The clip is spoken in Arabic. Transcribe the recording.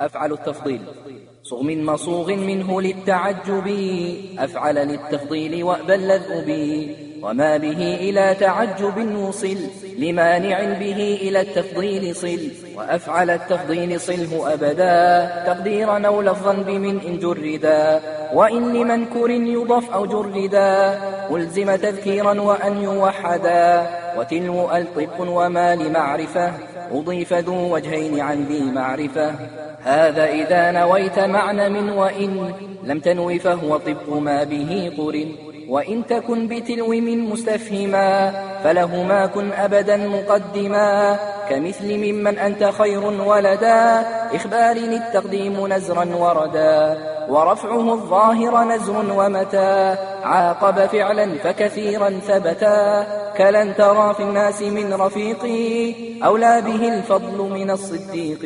أفعل التفضيل. صغ من مصوغ منه للتعجب أفعل للتفضيل وأبى اللذؤ وما به إلى تعجب وصل لمانع به إلى التفضيل صل. وأفعل التفضيل صله أبدا تقديرا أو لفظا بمن إن جردا. وإن لمنكر يضف أو جردا ألزم تذكيرا وأن يوحدا. وتلو ألطف وما لمعرفة أضيف ذو وجهين عن ذي معرفة. هذا إذا نويت معنى من وإن لم تنو فهو طب ما به قرن. وإن تكن بتلو من مستفهما فلهما كن أبدا مقدما. كمثل ممن أنت خير ولدا إخبار التقديم نزرا وردا. ورفعه الظاهر نزر ومتى. عاقب فعلا فكثيرا ثبتا. كلن ترى في الناس من رفيقي. أولى به الفضل من الصديق.